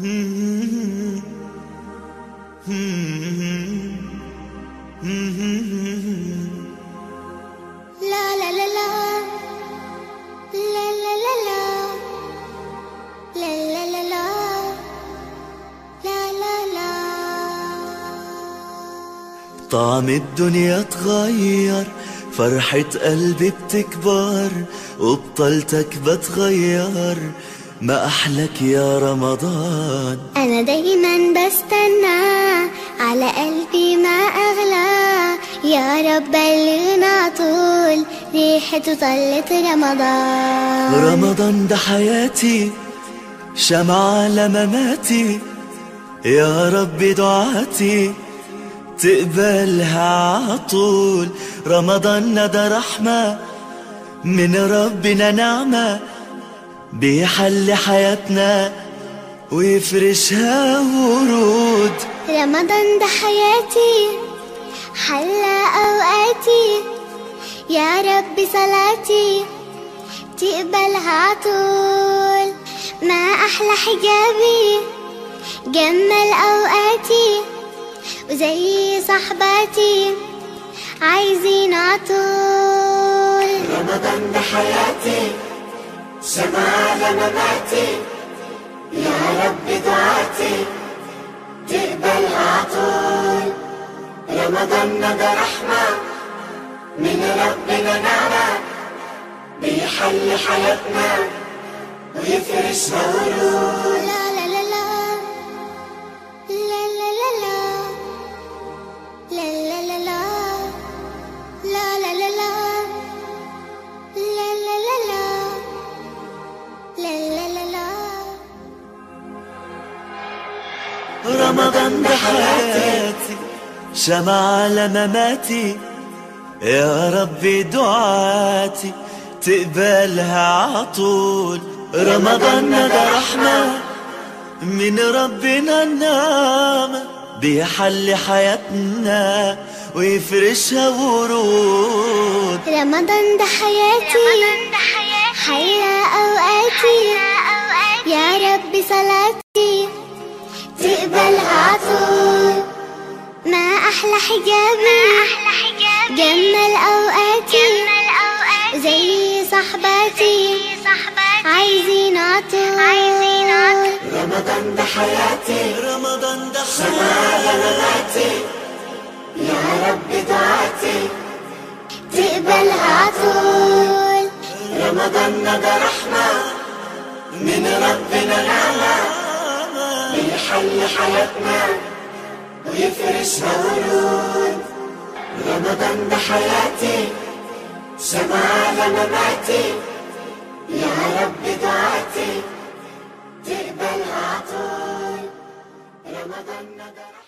طعم الدنيا اتغير فرحة قلبي بتكبر وبطلتك بتغير. ما أحلك يا رمضان؟ أنا دايما بستنى على قلبي ما أغلى. يا رب بلغنا طول ريحته طلت رمضان. رمضان ده حياتي شمعة لمماتي. يا رب دعاتي تقبلها عطول رمضان ده رحمة من ربنا نعمة. بيحل حياتنا ويفرشها ورود. رمضان ده حياتي حلى أوقاتي. يا رب صلاتي تقبلها عطول ما أحلى حجابي جمل أوقاتي. وزي صحباتي عايزين عطول رمضان ده حياتي. شمعة لمماتي يا رب دعاتي تقبلها عطول رمضان ده رحمة من ربنا نعمة بيحل حياتنا ويفرشها ورود رمضان ده حياتي. شمعة لمماتي. يا ربي دعاتي. تقبلها عطول رمضان ده رحمة. من ربنا النعمة بيحل حياتنا ويفرشها ورود. رمضان ده حياتي. حيا أوقاتي. يا رب صلاتي أحلى حجابي. جمل أوقاتي. زي صحباتي. عايزين عطول رمضان ده حياتي. رمضان ده شمعة لمماتي يا رب دعاتي. تقبلها عطول رمضان ده رحمة. من ربنا نعمة. بيحل حياتنا. ويفرشها ورود رمضان ده حياتي. شمعة لمماتي. يا رب دعاتي. تقبلها عطول رمضان ده